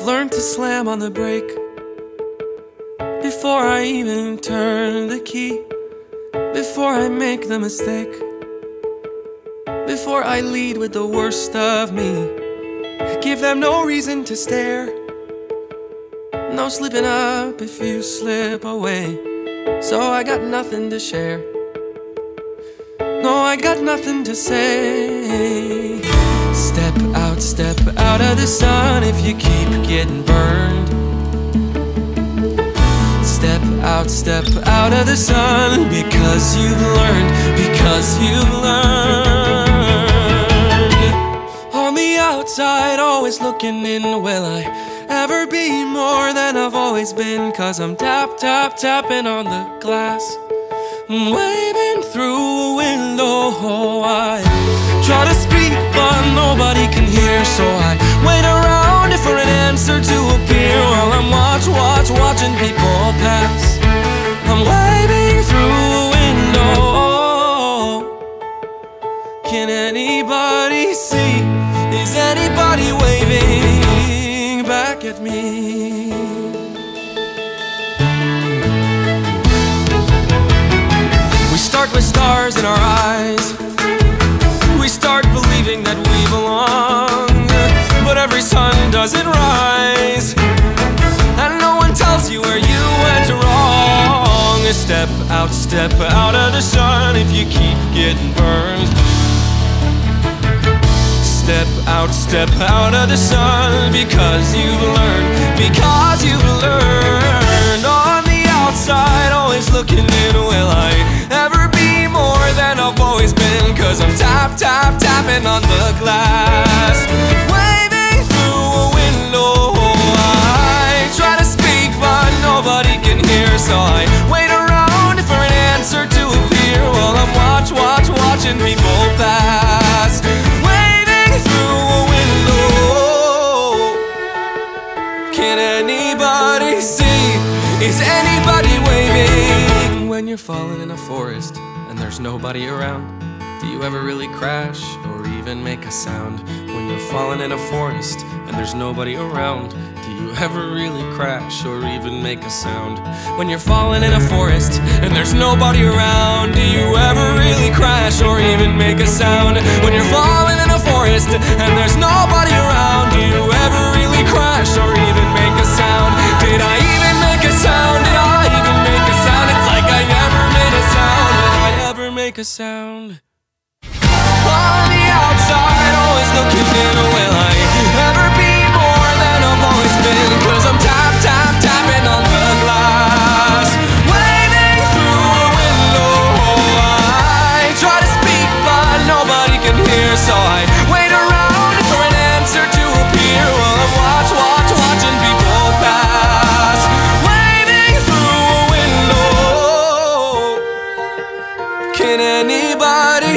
I've learned to slam on the brake before I even turn the key, before I make the mistake, before I lead with the worst of me. Give them no reason to stare, no slipping up if you slip away. So I got nothing to share. No, I got nothing to say. Step out, step out of the sun if you keep getting burned. Step out, step out of the sun because you've learned, because you've learned. On the outside, always looking in, will I ever be more than I've always been? Cause I'm tap, tap, tapping on the glass. Waving answer to appear while I'm watch, watch, watching people pass. I'm waving through a window. Can anybody see? Is anybody waving back at me? We start with stars in our eyes. We start believing that we belong. But every sun doesn't rise. Step out, step out of the sun if you keep getting burned. Step out, step out of the sun because you've learned, because you've learned. On the outside, always looking in, will I ever be more than I've always been? Cause I'm tap, tap, tapping on the glass, Is anybody waving when you're falling in a forest and there's nobody around? Do you ever really crash or even make a sound when you're falling in a forest and there's nobody around? Do you ever really crash or even make a sound when you're falling in a forest and there's nobody around? Do you ever really crash or even make a sound when you're falling in a forest and there's nobody around? Do you make a sound? On the outside, always looking in, will I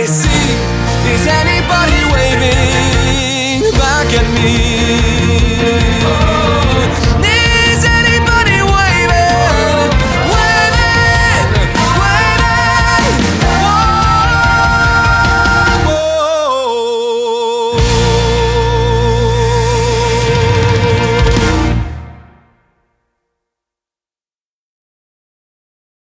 see? Is anybody waving back at me?